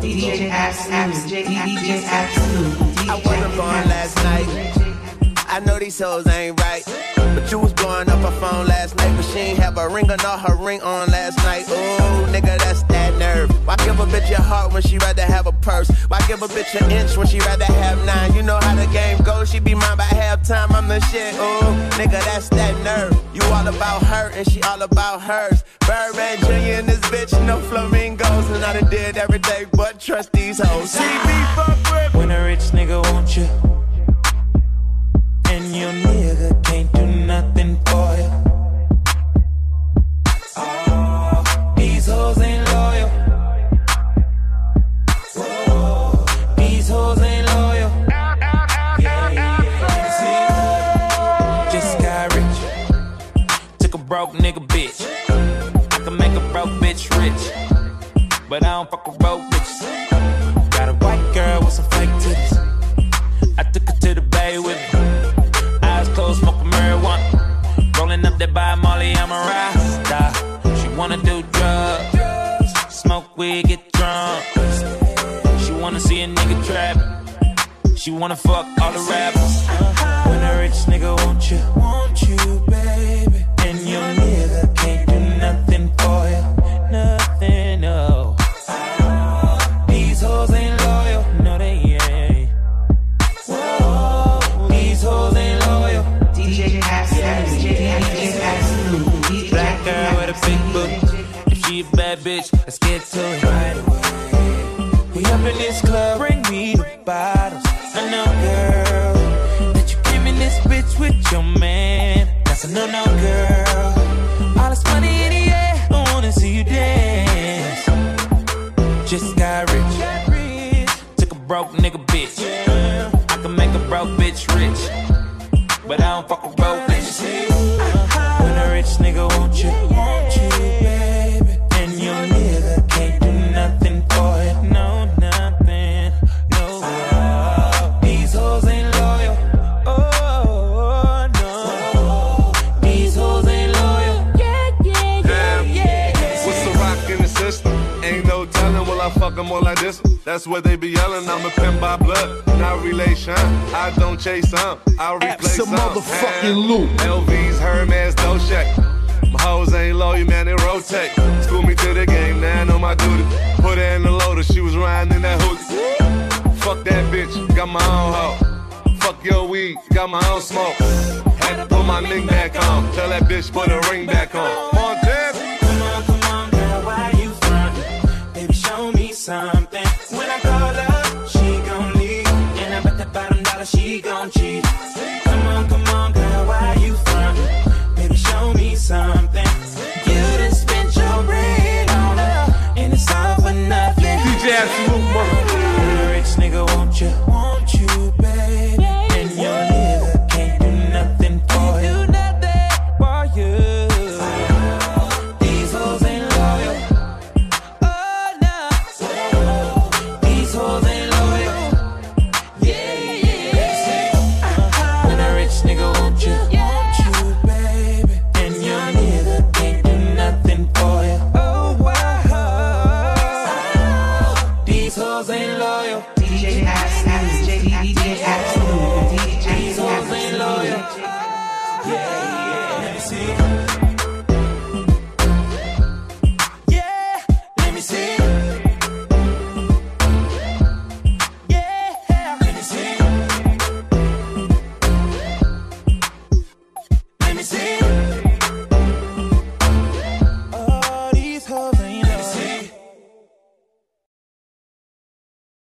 DJ, DJ Absolute. I wasn't born last night. I know these hoes ain't right. But you was blowing up her phone last night, but she ain't have a ring or not her ring on last night. Ooh, nigga, that's that nerve. Why give a bitch your heart when she rather have a purse? Why give a bitch an inch when she rather have nine? You know how the game goes, she be mine by halftime. I'm the shit. Ooh, nigga, that's that nerve. About her and she all about hers. Birdman Jr. and this bitch, no flamingos. And I done did every day but trust these hoes. See me fuck broke nigga bitch. I can make a broke bitch rich, but I don't fuck with broke bitches. Got a white girl with some fake titties. I took her to the bay with me. Eyes closed, smoking marijuana. Rolling up that by Molly, I'm a rasta. She wanna do drugs, smoke weed, get drunk. She wanna see a nigga trap. She wanna fuck all the rappers. When a rich nigga want you, Girl a big booty. If she a bad bitch, let's get to it. We up in this club, bring me the bottles. I know, girl, that you came in this bitch with your man. That's a no-no, girl. All this money in the air, I wanna see you dance. Just got rich, took a broke nigga bitch. I can make a broke bitch rich, but I don't fuck with broke no telling, will I fuck them all like this? That's what they be yelling. I'm a pimp by blood, not relation. I don't chase some, I replace some. motherfucking loop. LVs, Hermes, no check. My hoes ain't loyal, man, they rotate. School me to the game, now I know my duty. Put her in the loader, she was riding in that hoodie. Fuck that bitch, got my own hoe. Fuck your weed, got my own smoke. Had to put my ring back on. Tell that bitch put her ring back on.